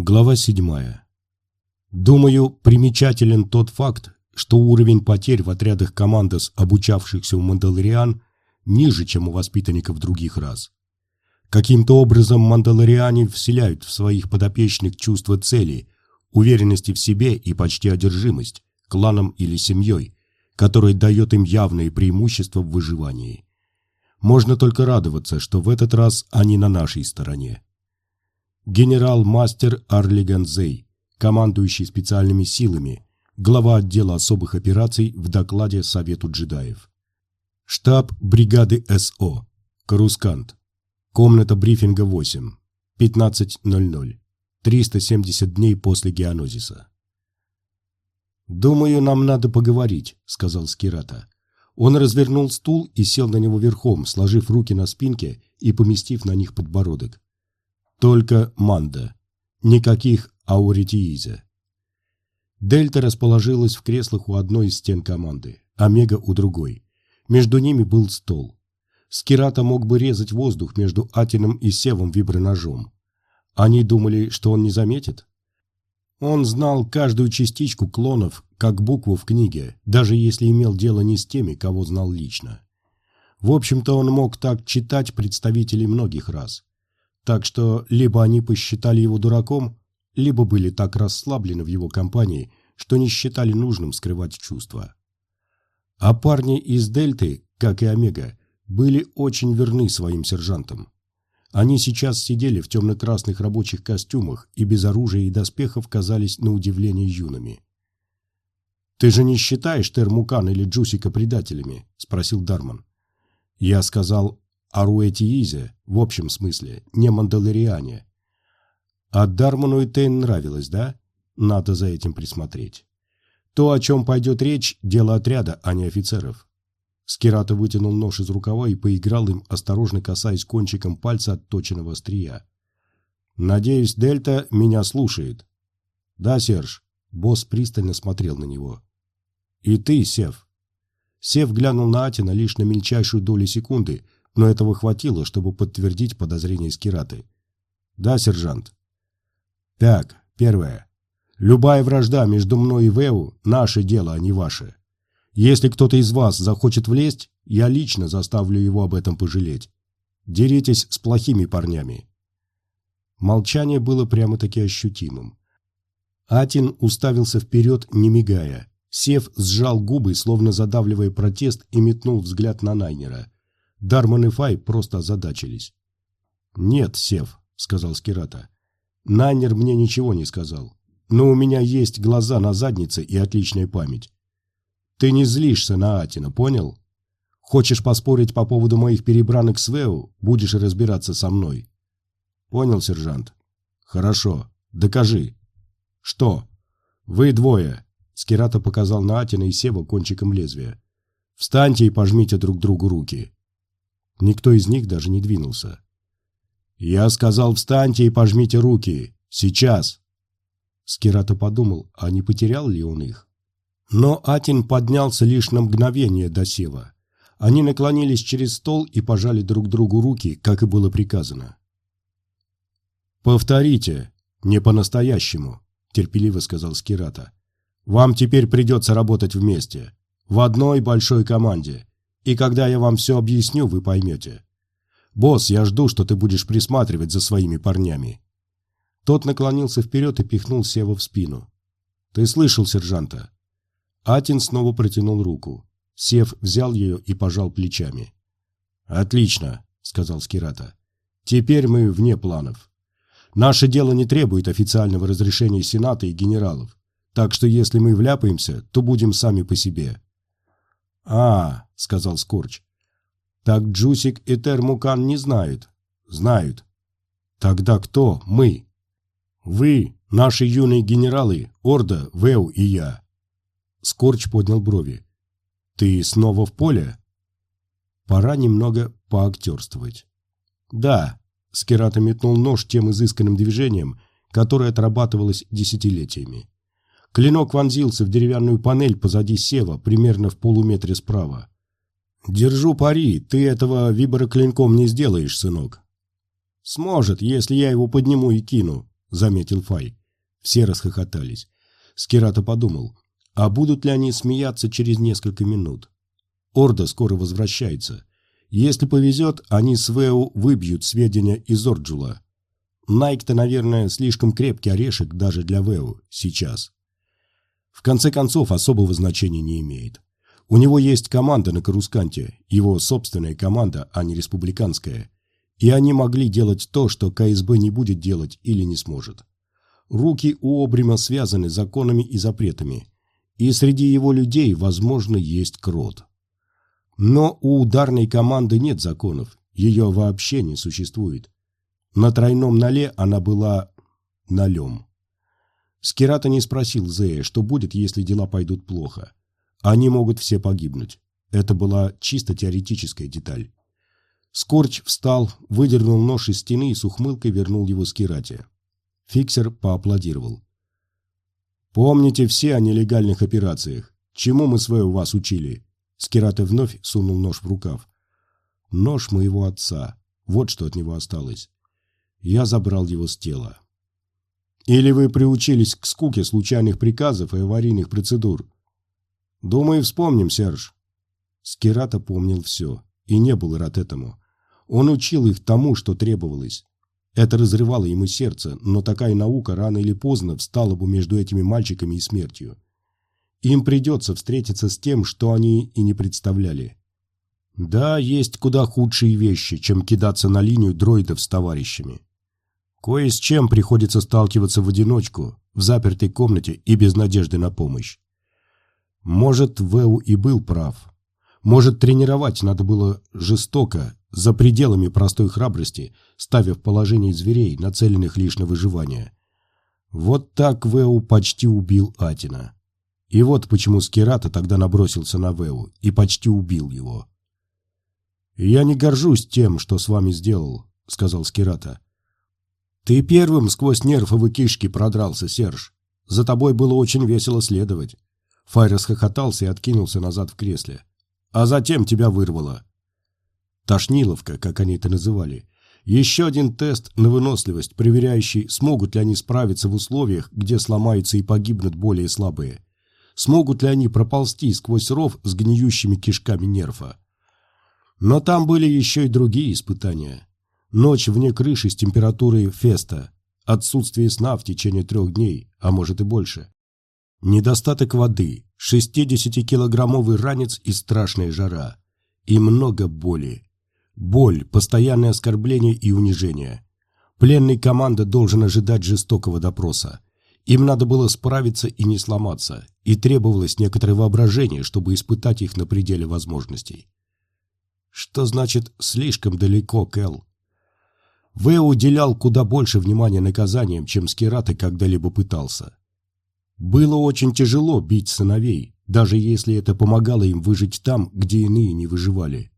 Глава 7. Думаю, примечателен тот факт, что уровень потерь в отрядах командос, обучавшихся у Мандалориан, ниже, чем у воспитанников других рас. Каким-то образом мандалориане вселяют в своих подопечных чувство цели, уверенности в себе и почти одержимость, кланом или семьей, которая дает им явные преимущества в выживании. Можно только радоваться, что в этот раз они на нашей стороне генерал-мастер Арлиган Зей, командующий специальными силами, глава отдела особых операций в докладе Совету джедаев. Штаб бригады СО. Карускант. Комната брифинга 8. 15.00. 370 дней после геонозиса. «Думаю, нам надо поговорить», — сказал Скирата. Он развернул стул и сел на него верхом, сложив руки на спинке и поместив на них подбородок. Только Манда. Никаких Ауритииза. Дельта расположилась в креслах у одной из стен команды, Омега у другой. Между ними был стол. Скирата мог бы резать воздух между Атином и Севом виброножом. Они думали, что он не заметит? Он знал каждую частичку клонов, как букву в книге, даже если имел дело не с теми, кого знал лично. В общем-то, он мог так читать представителей многих раз. Так что либо они посчитали его дураком, либо были так расслаблены в его компании, что не считали нужным скрывать чувства. А парни из Дельты, как и Омега, были очень верны своим сержантам. Они сейчас сидели в темно-красных рабочих костюмах и без оружия и доспехов казались на удивление юными. «Ты же не считаешь Термукан или Джусика предателями?» – спросил Дарман. Я сказал, Аруэтиизе, в общем смысле, не мандалориане. А Дарману и Тейн нравилось, да? Надо за этим присмотреть. То, о чем пойдет речь, дело отряда, а не офицеров. Скирата вытянул нож из рукава и поиграл им, осторожно касаясь кончиком пальца отточенного острия. «Надеюсь, Дельта меня слушает». «Да, Серж». Босс пристально смотрел на него. «И ты, Сев». Сев глянул на Атина лишь на мельчайшую долю секунды – но этого хватило, чтобы подтвердить подозрения Скираты. «Да, сержант». «Так, первое. Любая вражда между мной и Вэу – наше дело, а не ваше. Если кто-то из вас захочет влезть, я лично заставлю его об этом пожалеть. Деритесь с плохими парнями». Молчание было прямо-таки ощутимым. Атин уставился вперед, не мигая. Сев сжал губы, словно задавливая протест, и метнул взгляд на Найнера – Дарман и Фай просто озадачились. «Нет, Сев», — сказал Скирата. «Найнер мне ничего не сказал. Но у меня есть глаза на заднице и отличная память. Ты не злишься на Атина, понял? Хочешь поспорить по поводу моих перебранок с Вэу, будешь разбираться со мной». «Понял, сержант?» «Хорошо. Докажи». «Что?» «Вы двое», — Скирата показал на Атина и Сева кончиком лезвия. «Встаньте и пожмите друг другу руки». Никто из них даже не двинулся. «Я сказал, встаньте и пожмите руки! Сейчас!» Скирата подумал, а не потерял ли он их? Но Атин поднялся лишь на мгновение до сева. Они наклонились через стол и пожали друг другу руки, как и было приказано. «Повторите, не по-настоящему», — терпеливо сказал Скирата. «Вам теперь придется работать вместе, в одной большой команде. И когда я вам все объясню, вы поймете. Босс, я жду, что ты будешь присматривать за своими парнями. Тот наклонился вперед и пихнул Сева в спину. Ты слышал сержанта? Атин снова протянул руку. Сев взял ее и пожал плечами. «Отлично», — сказал Скирата. «Теперь мы вне планов. Наше дело не требует официального разрешения Сената и генералов, так что если мы вляпаемся, то будем сами по себе. «А, — сказал Скорч, — так Джусик и Термукан не знают». «Знают». «Тогда кто? Мы?» «Вы, наши юные генералы, Орда, Вэу и я». Скорч поднял брови. «Ты снова в поле?» «Пора немного поактерствовать». «Да», — Скирата метнул нож тем изысканным движением, которое отрабатывалось десятилетиями. Клинок вонзился в деревянную панель позади Сева, примерно в полуметре справа. «Держу пари, ты этого вибора клинком не сделаешь, сынок». «Сможет, если я его подниму и кину», — заметил Фай. Все расхохотались. Скирата подумал, а будут ли они смеяться через несколько минут? Орда скоро возвращается. Если повезет, они с Вэу выбьют сведения из Орджула. Найк-то, наверное, слишком крепкий орешек даже для Вэу сейчас. В конце концов, особого значения не имеет. У него есть команда на Карусканте, его собственная команда, а не республиканская. И они могли делать то, что КСБ не будет делать или не сможет. Руки у Обрима связаны законами и запретами, и среди его людей, возможно, есть крот. Но у ударной команды нет законов, ее вообще не существует. На тройном ноле она была нолем. Скирата не спросил Зея, что будет, если дела пойдут плохо. Они могут все погибнуть. Это была чисто теоретическая деталь. Скорч встал, выдернул нож из стены и с ухмылкой вернул его Скирате. Фиксер поаплодировал. «Помните все о нелегальных операциях. Чему мы свое вас учили?» Скирата вновь сунул нож в рукав. «Нож моего отца. Вот что от него осталось. Я забрал его с тела». «Или вы приучились к скуке случайных приказов и аварийных процедур?» «Думаю, вспомним, Серж». Скирата помнил все и не был рад этому. Он учил их тому, что требовалось. Это разрывало ему сердце, но такая наука рано или поздно встала бы между этими мальчиками и смертью. Им придется встретиться с тем, что они и не представляли. Да, есть куда худшие вещи, чем кидаться на линию дроидов с товарищами. Кое с чем приходится сталкиваться в одиночку, в запертой комнате и без надежды на помощь. Может, Вэу и был прав. Может, тренировать надо было жестоко, за пределами простой храбрости, ставя в положение зверей, нацеленных лишь на выживание. Вот так Вэу почти убил Атина. И вот почему Скирата тогда набросился на Вэу и почти убил его. «Я не горжусь тем, что с вами сделал», — сказал Скирата. «Ты первым сквозь нервовые кишки продрался, Серж. За тобой было очень весело следовать». Фай расхохотался и откинулся назад в кресле. «А затем тебя вырвало. Тошниловка, как они это называли. Еще один тест на выносливость, проверяющий, смогут ли они справиться в условиях, где сломаются и погибнут более слабые. Смогут ли они проползти сквозь ров с гниющими кишками нерфа. Но там были еще и другие испытания. Ночь вне крыши с температурой феста, отсутствие сна в течение трех дней, а может и больше. Недостаток воды, 60-килограммовый ранец и страшная жара. И много боли. Боль, постоянное оскорбление и унижение. Пленный команда должен ожидать жестокого допроса. Им надо было справиться и не сломаться, и требовалось некоторое воображение, чтобы испытать их на пределе возможностей. Что значит «слишком далеко, Кэл»? Вэо уделял куда больше внимания наказаниям, чем Скираты когда-либо пытался. Было очень тяжело бить сыновей, даже если это помогало им выжить там, где иные не выживали.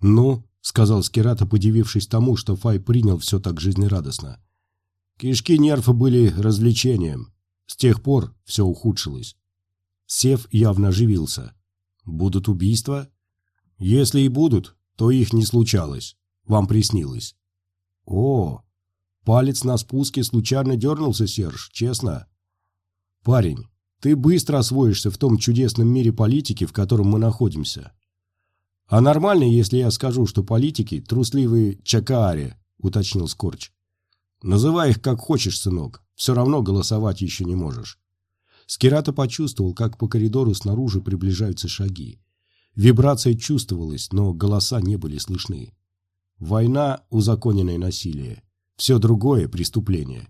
Ну, сказал Скирата, подивившись тому, что Фай принял все так жизнерадостно. Кишки нерфа были развлечением. С тех пор все ухудшилось. Сев явно оживился. Будут убийства? Если и будут, то их не случалось. Вам приснилось. О, палец на спуске случайно дернулся, Серж, честно. Парень, ты быстро освоишься в том чудесном мире политики, в котором мы находимся. «А нормально, если я скажу, что политики – трусливые чакаари», – уточнил Скорч. «Называй их как хочешь, сынок, все равно голосовать еще не можешь». Скирата почувствовал, как по коридору снаружи приближаются шаги. Вибрация чувствовалась, но голоса не были слышны. Война – узаконенное насилие. Все другое – преступление.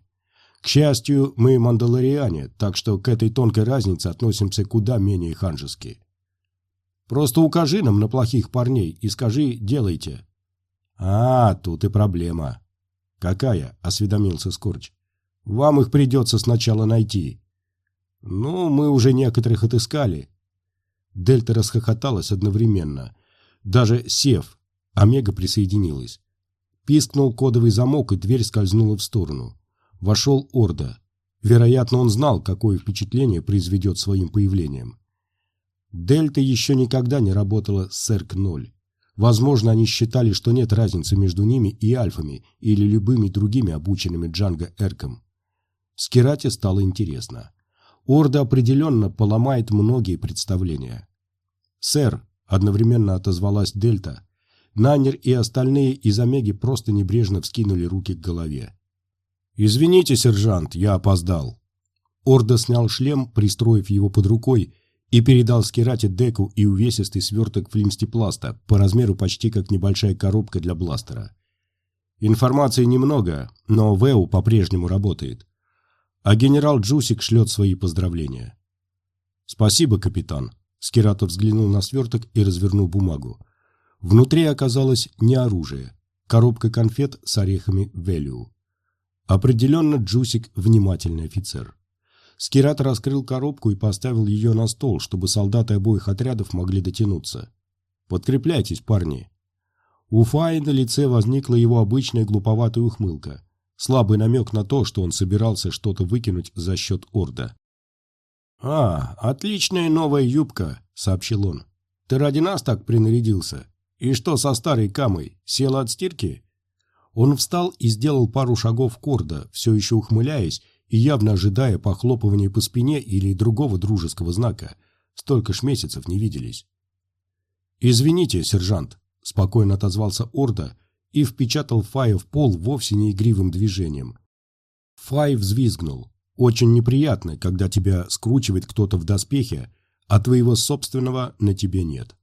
К счастью, мы мандалориане, так что к этой тонкой разнице относимся куда менее ханжески. Просто укажи нам на плохих парней и скажи «делайте». А, тут и проблема. Какая? Осведомился Скорч. Вам их придется сначала найти. Ну, мы уже некоторых отыскали. Дельта расхохоталась одновременно. Даже сев, Омега присоединилась. Пискнул кодовый замок, и дверь скользнула в сторону. Вошел Орда. Вероятно, он знал, какое впечатление произведет своим появлением. Дельта еще никогда не работала с ЭРК-0. Возможно, они считали, что нет разницы между ними и альфами или любыми другими обученными Джанго Эрком. Скирате стало интересно. Орда определенно поломает многие представления. «Сэр», — одновременно отозвалась Дельта, Нанер и остальные из Омеги просто небрежно вскинули руки к голове. «Извините, сержант, я опоздал». Орда снял шлем, пристроив его под рукой, и передал Скирате деку и увесистый сверток флимстепласта, по размеру почти как небольшая коробка для бластера. Информации немного, но Вэу по-прежнему работает. А генерал Джусик шлет свои поздравления. «Спасибо, капитан», — Скиратов взглянул на сверток и развернул бумагу. Внутри оказалось не оружие, коробка конфет с орехами Велю. Определенно Джусик внимательный офицер. Скират раскрыл коробку и поставил ее на стол, чтобы солдаты обоих отрядов могли дотянуться. «Подкрепляйтесь, парни!» У Фаи на лице возникла его обычная глуповатая ухмылка. Слабый намек на то, что он собирался что-то выкинуть за счет Орда. «А, отличная новая юбка», — сообщил он. «Ты ради нас так принарядился? И что со старой камой? Села от стирки?» Он встал и сделал пару шагов к Орда, все еще ухмыляясь и явно ожидая похлопывания по спине или другого дружеского знака. Столько ж месяцев не виделись. «Извините, сержант», — спокойно отозвался Орда и впечатал Фая в пол вовсе не игривым движением. Фай взвизгнул. Очень неприятно, когда тебя скручивает кто-то в доспехе, а твоего собственного на тебе нет.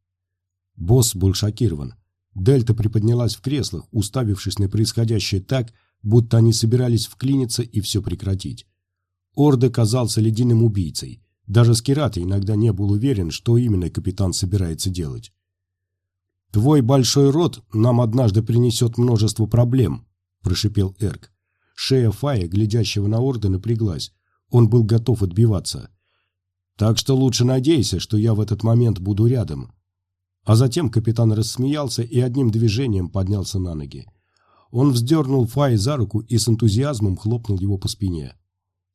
Босс был шокирован. Дельта приподнялась в креслах, уставившись на происходящее так, будто они собирались вклиниться и все прекратить. Орде казался ледяным убийцей. Даже Скирата иногда не был уверен, что именно капитан собирается делать. «Твой большой рот нам однажды принесет множество проблем», – прошипел Эрк. Шея Фая, глядящего на Орда, напряглась. Он был готов отбиваться. «Так что лучше надейся, что я в этот момент буду рядом. А затем капитан рассмеялся и одним движением поднялся на ноги. Он вздернул Фай за руку и с энтузиазмом хлопнул его по спине.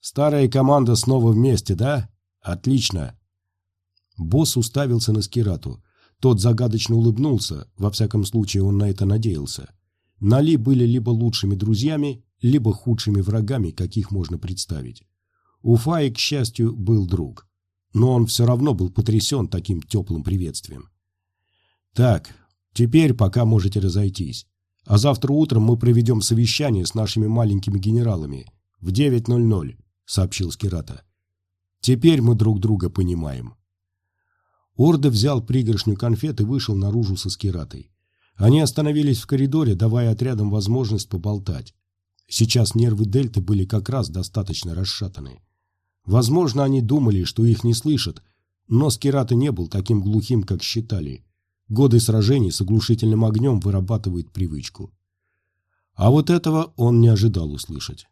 «Старая команда снова вместе, да? Отлично!» Босс уставился на Скирату. Тот загадочно улыбнулся, во всяком случае он на это надеялся. Нали были либо лучшими друзьями, либо худшими врагами, каких можно представить. У Фаи, к счастью, был друг. Но он все равно был потрясен таким теплым приветствием. Так, теперь пока можете разойтись. А завтра утром мы проведем совещание с нашими маленькими генералами. В 9.00, сообщил Скирата. Теперь мы друг друга понимаем. Орда взял пригоршню конфет и вышел наружу со Скиратой. Они остановились в коридоре, давая отрядам возможность поболтать. Сейчас нервы Дельты были как раз достаточно расшатаны. Возможно, они думали, что их не слышат, но Скирата не был таким глухим, как считали. Годы сражений с оглушительным огнем вырабатывают привычку. А вот этого он не ожидал услышать.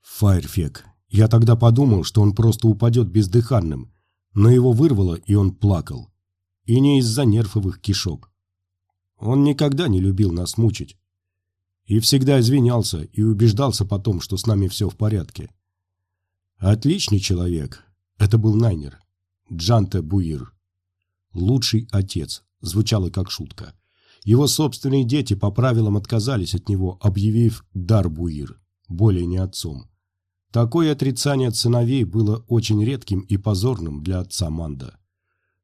Файрфек. Я тогда подумал, что он просто упадет бездыханным, но его вырвало, и он плакал. И не из-за нервовых кишок. Он никогда не любил нас мучить. И всегда извинялся и убеждался потом, что с нами все в порядке. Отличный человек. Это был Найнер. Джанте Буир. Лучший отец звучало как шутка. Его собственные дети по правилам отказались от него, объявив дар Буир, более не отцом. Такое отрицание от сыновей было очень редким и позорным для отца Манда.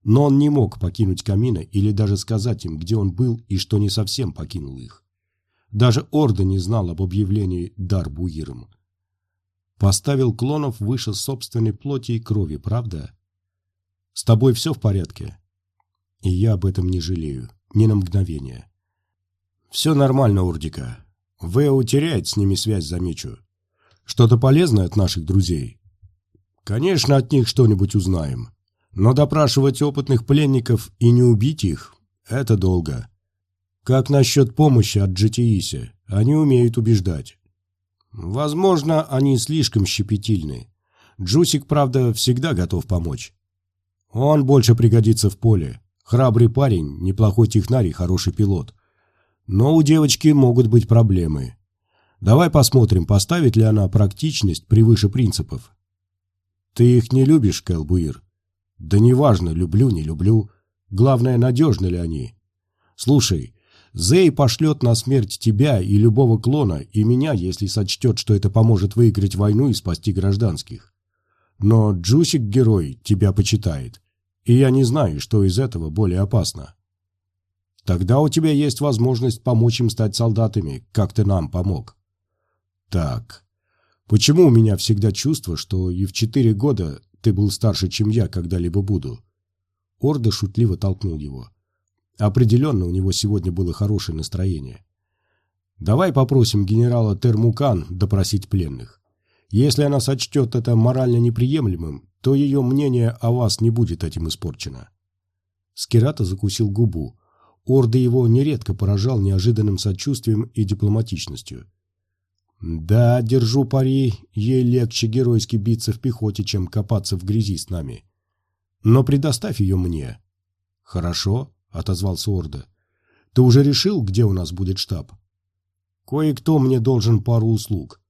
Но он не мог покинуть Камина или даже сказать им, где он был и что не совсем покинул их. Даже Орда не знал об объявлении дар Буиром. Поставил клонов выше собственной плоти и крови, правда? С тобой все в порядке? И я об этом не жалею. Ни на мгновение. Все нормально, Урдика. Вэо теряет с ними связь, замечу. Что-то полезное от наших друзей? Конечно, от них что-нибудь узнаем. Но допрашивать опытных пленников и не убить их – это долго. Как насчет помощи от GTIS? Они умеют убеждать. Возможно, они слишком щепетильны. Джусик, правда, всегда готов помочь. Он больше пригодится в поле. Храбрый парень, неплохой технарь и хороший пилот. Но у девочки могут быть проблемы. Давай посмотрим, поставит ли она практичность превыше принципов. Ты их не любишь, Кэлбуир? Да неважно, люблю, не люблю. Главное, надежны ли они. Слушай, Зей пошлет на смерть тебя и любого клона, и меня, если сочтет, что это поможет выиграть войну и спасти гражданских. Но Джусик-герой тебя почитает, и я не знаю, что из этого более опасно. Тогда у тебя есть возможность помочь им стать солдатами, как ты нам помог. Так, почему у меня всегда чувство, что и в четыре года ты был старше, чем я когда-либо буду? Орда шутливо толкнул его. Определенно у него сегодня было хорошее настроение. Давай попросим генерала Термукан допросить пленных. Если она сочтет это морально неприемлемым, то ее мнение о вас не будет этим испорчено. Скирата закусил губу. Орда его нередко поражал неожиданным сочувствием и дипломатичностью. Да, держу пари, ей легче геройски биться в пехоте, чем копаться в грязи с нами. Но предоставь ее мне. Хорошо, отозвался Орда. Ты уже решил, где у нас будет штаб? Кое-кто мне должен пару услуг.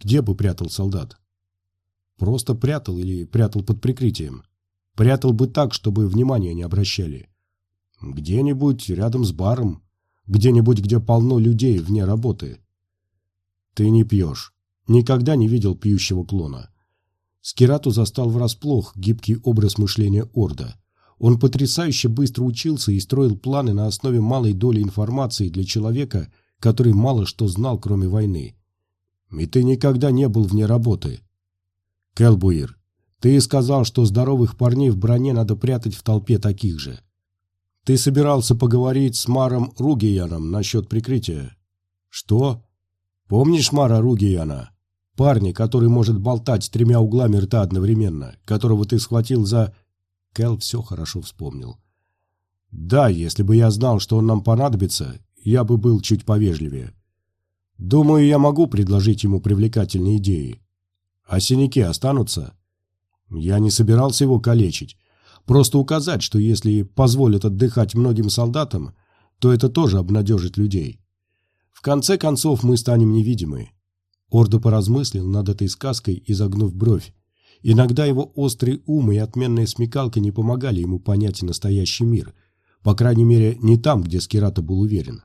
Где бы прятал солдат? Просто прятал или прятал под прикрытием? Прятал бы так, чтобы внимания не обращали. Где-нибудь рядом с баром, где-нибудь, где полно людей вне работы. Ты не пьешь. Никогда не видел пьющего клона. Скирату застал врасплох гибкий образ мышления Орда. Он потрясающе быстро учился и строил планы на основе малой доли информации для человека, который мало что знал, кроме войны. И ты никогда не был вне работы. Келбуир, ты сказал, что здоровых парней в броне надо прятать в толпе таких же. Ты собирался поговорить с Маром Ругияном насчет прикрытия. Что? Помнишь Мара Ругияна? Парня, который может болтать тремя углами рта одновременно, которого ты схватил за... Кэл все хорошо вспомнил. Да, если бы я знал, что он нам понадобится, я бы был чуть повежливее. Думаю, я могу предложить ему привлекательные идеи. А синяки останутся? Я не собирался его калечить. Просто указать, что если позволят отдыхать многим солдатам, то это тоже обнадежит людей. В конце концов мы станем невидимы. Ордо поразмыслил над этой сказкой, изогнув бровь. Иногда его острый ум и отменная смекалка не помогали ему понять настоящий мир. По крайней мере, не там, где Скирата был уверен.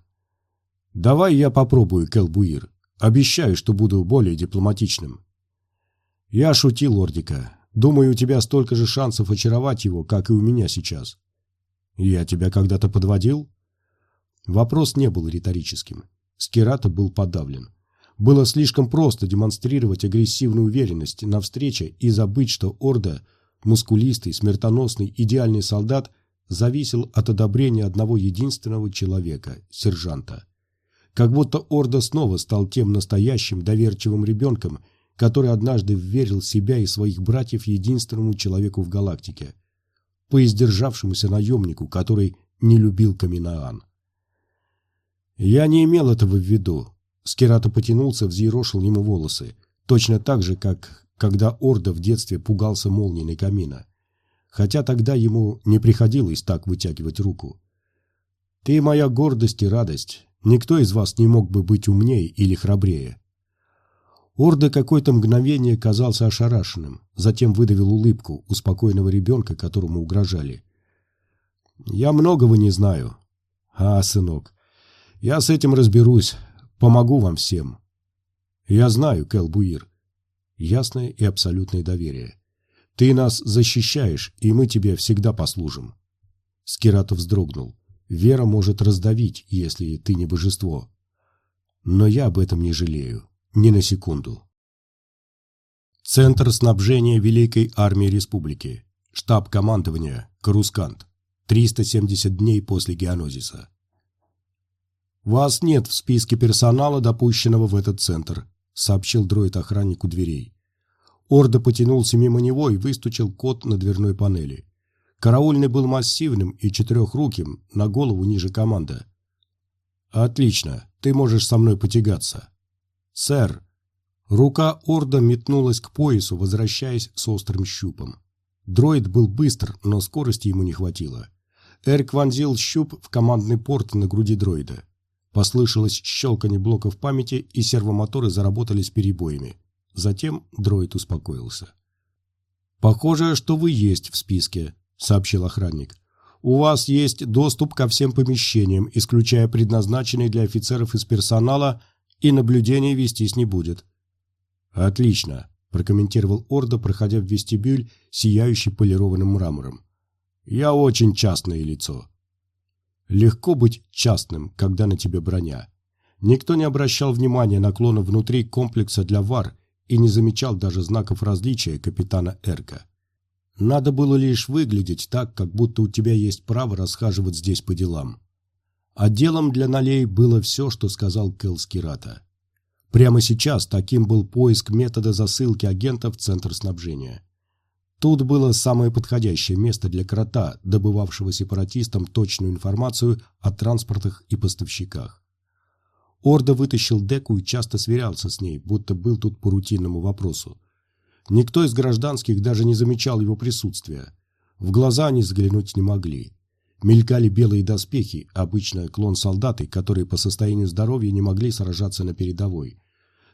«Давай я попробую, Келбуир. Обещаю, что буду более дипломатичным». «Я шутил, Ордика. Думаю, у тебя столько же шансов очаровать его, как и у меня сейчас». «Я тебя когда-то подводил?» Вопрос не был риторическим. Скирата был подавлен. Было слишком просто демонстрировать агрессивную уверенность на встрече и забыть, что Орда, мускулистый, смертоносный, идеальный солдат, зависел от одобрения одного единственного человека – сержанта. Как будто Орда снова стал тем настоящим доверчивым ребенком, который однажды верил себя и своих братьев единственному человеку в галактике – поиздержавшемуся наемнику, который не любил Каминаан. Я не имел этого в виду, Скирата потянулся, взъерошил ему волосы, точно так же, как когда Орда в детстве пугался молнией камина. Хотя тогда ему не приходилось так вытягивать руку. «Ты моя гордость и радость. Никто из вас не мог бы быть умнее или храбрее». Орда какое-то мгновение казался ошарашенным, затем выдавил улыбку у спокойного ребенка, которому угрожали. «Я многого не знаю». «А, сынок, я с этим разберусь. Помогу вам всем. Я знаю, Келбуир. Ясное и абсолютное доверие. Ты нас защищаешь, и мы тебе всегда послужим. Скиратов вздрогнул. Вера может раздавить, если ты не божество. Но я об этом не жалею. Ни на секунду. Центр снабжения Великой Армии Республики. Штаб командования. Карускант. 370 дней после геонозиса. «Вас нет в списке персонала, допущенного в этот центр», — сообщил дроид-охранник у дверей. Орда потянулся мимо него и выстучил код на дверной панели. Караульный был массивным и четырехруким, на голову ниже команда. «Отлично, ты можешь со мной потягаться». «Сэр!» Рука Орда метнулась к поясу, возвращаясь с острым щупом. Дроид был быстр, но скорости ему не хватило. Эрик вонзил щуп в командный порт на груди дроида. Послышалось щелканье блоков памяти, и сервомоторы заработали с перебоями. Затем дроид успокоился. «Похоже, что вы есть в списке», — сообщил охранник. У вас есть доступ ко всем помещениям, исключая предназначенные для офицеров из персонала, и наблюдение вестись не будет». «Отлично», – прокомментировал Орда, проходя в вестибюль, сияющий полированным мрамором. «Я очень частное лицо». Легко быть частным, когда на тебе броня. Никто не обращал внимания на клона внутри комплекса для вар и не замечал даже знаков различия капитана Эрка. Надо было лишь выглядеть так, как будто у тебя есть право расхаживать здесь по делам. А делом для Налей было все, что сказал Кэл Скирата. Прямо сейчас таким был поиск метода засылки агента в центр снабжения. Тут было самое подходящее место для крота, добывавшего сепаратистам точную информацию о транспортах и поставщиках. Орда вытащил деку и часто сверялся с ней, будто был тут по рутинному вопросу. Никто из гражданских даже не замечал его присутствия. В глаза они взглянуть не могли. Мелькали белые доспехи, обычно клон солдаты, которые по состоянию здоровья не могли сражаться на передовой.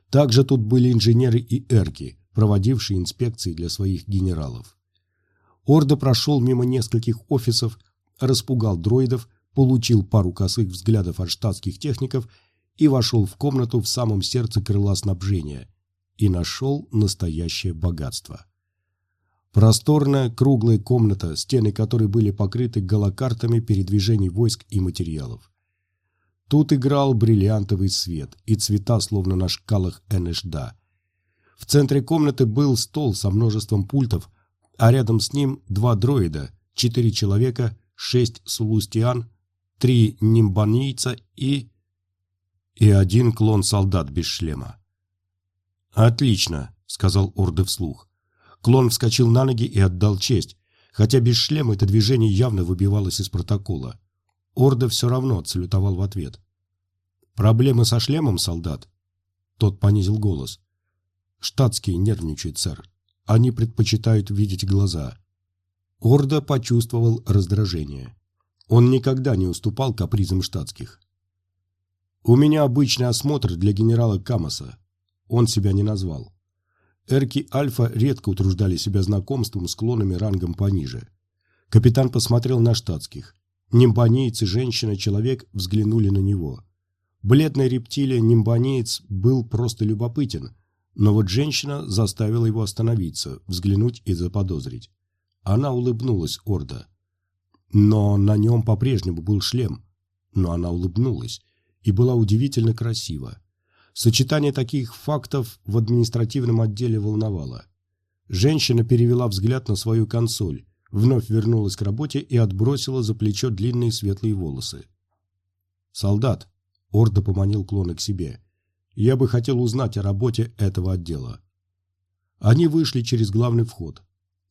Также тут были инженеры и эрки, проводившие инспекции для своих генералов. Орда прошел мимо нескольких офисов, распугал дроидов, получил пару косых взглядов от штатских техников и вошел в комнату в самом сердце крыла снабжения – и нашел настоящее богатство. Просторная круглая комната, стены которой были покрыты голокартами передвижений войск и материалов. Тут играл бриллиантовый свет и цвета, словно на шкалах Энешда. В центре комнаты был стол со множеством пультов, а рядом с ним два дроида, четыре человека, шесть сулустиан, три нимбанийца и... и один клон-солдат без шлема. «Отлично», — сказал Орде вслух. Клон вскочил на ноги и отдал честь, хотя без шлема это движение явно выбивалось из протокола. Орда все равно отсалютовал в ответ. «Проблемы со шлемом, солдат?» Тот понизил голос. «Штатские нервничают, сэр. Они предпочитают видеть глаза». Орда почувствовал раздражение. Он никогда не уступал капризам штатских. «У меня обычный осмотр для генерала Камоса. Он себя не назвал. Эрки Альфа редко утруждали себя знакомством с клонами рангом пониже. Капитан посмотрел на штатских. Нимбанеец и женщина-человек взглянули на него. Бледная рептилия нимбанеец был просто любопытен, но вот женщина заставила его остановиться, взглянуть и заподозрить. Она улыбнулась Орда. Но на нем по-прежнему был шлем. Но она улыбнулась и была удивительно красива. Сочетание таких фактов в административном отделе волновало. Женщина перевела взгляд на свою консоль, вновь вернулась к работе и отбросила за плечо длинные светлые волосы. «Солдат», — Орда поманил клона к себе, — «я бы хотел узнать о работе этого отдела». Они вышли через главный вход.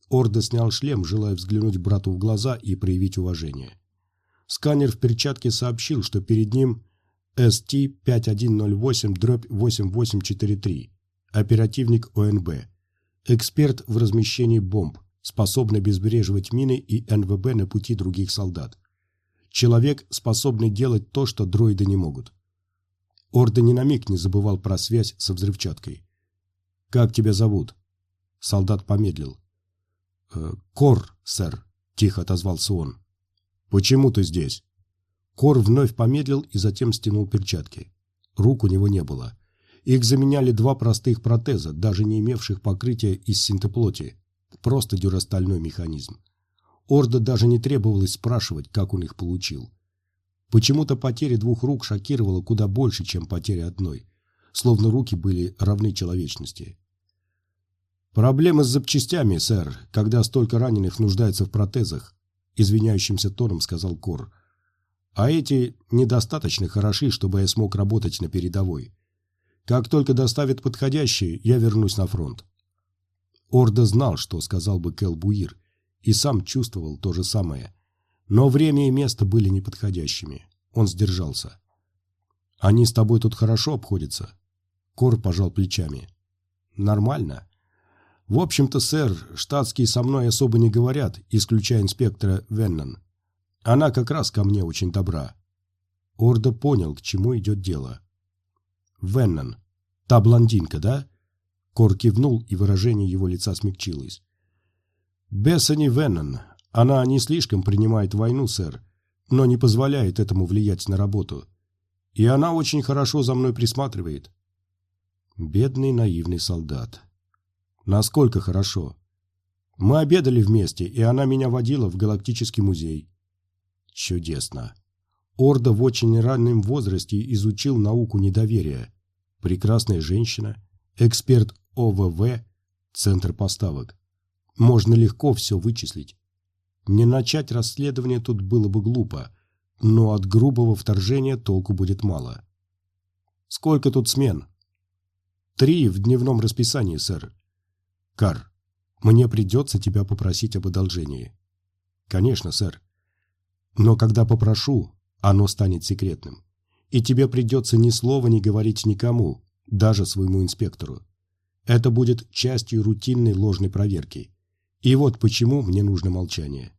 Орда снял шлем, желая взглянуть брату в глаза и проявить уважение. Сканер в перчатке сообщил, что перед ним СТ-5108-8843, оперативник ОНБ, эксперт в размещении бомб, способный обезвреживать мины и НВБ на пути других солдат. Человек, способный делать то, что дроиды не могут. Орда ни на миг не забывал про связь со взрывчаткой. «Как тебя зовут?» Солдат помедлил. «Э, «Кор, сэр», — тихо отозвался он. «Почему ты здесь?» Кор вновь помедлил и затем стянул перчатки. Рук у него не было. Их заменяли два простых протеза, даже не имевших покрытия из синтеплоти. Просто дюрастальной механизм. Орда даже не требовалось спрашивать, как он их получил. Почему-то потеря двух рук шокировала куда больше, чем потеря одной. Словно руки были равны человечности. «Проблемы с запчастями, сэр, когда столько раненых нуждается в протезах», извиняющимся тоном сказал Кор. А эти недостаточно хороши, чтобы я смог работать на передовой. Как только доставят подходящие, я вернусь на фронт. Орда знал, что сказал бы Кел Буир, и сам чувствовал то же самое. Но время и место были неподходящими. Он сдержался. «Они с тобой тут хорошо обходятся?» Кор пожал плечами. «Нормально. В общем-то, сэр, штатские со мной особо не говорят, исключая инспектора Веннон. Она как раз ко мне очень добра. Орда понял, к чему идет дело. Веннон. Та блондинка, да? Кор кивнул, и выражение его лица смягчилось. Бессани Веннон. Она не слишком принимает войну, сэр, но не позволяет этому влиять на работу. И она очень хорошо за мной присматривает. Бедный наивный солдат. Насколько хорошо? Мы обедали вместе, и она меня водила в Галактический музей. Чудесно. Орда в очень раннем возрасте изучил науку недоверия. Прекрасная женщина, эксперт ОВВ, центр поставок. Можно легко все вычислить. Не начать расследование тут было бы глупо, но от грубого вторжения толку будет мало. Сколько тут смен? Три в дневном расписании, сэр. Кар, мне придется тебя попросить об одолжении. Конечно, сэр. Но когда попрошу, оно станет секретным. И тебе придется ни слова не говорить никому, даже своему инспектору. Это будет частью рутинной ложной проверки. И вот почему мне нужно молчание.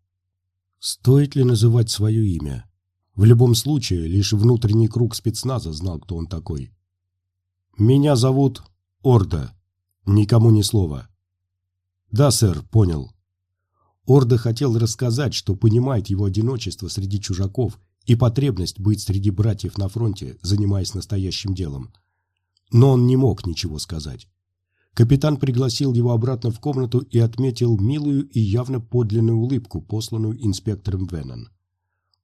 Стоит ли называть свое имя? В любом случае, лишь внутренний круг спецназа знал, кто он такой. «Меня зовут Орда. Никому ни слова». «Да, сэр, понял». Орда хотел рассказать, что понимает его одиночество среди чужаков и потребность быть среди братьев на фронте, занимаясь настоящим делом. Но он не мог ничего сказать. Капитан пригласил его обратно в комнату и отметил милую и явно подлинную улыбку, посланную инспектором Веннон.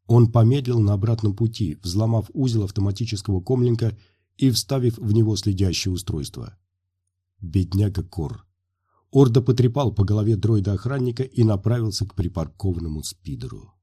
Он помедлил на обратном пути, взломав узел автоматического комлинка и вставив в него следящее устройство. Бедняга Кор. Орда потрепал по голове дроида-охранника и направился к припаркованному спидеру.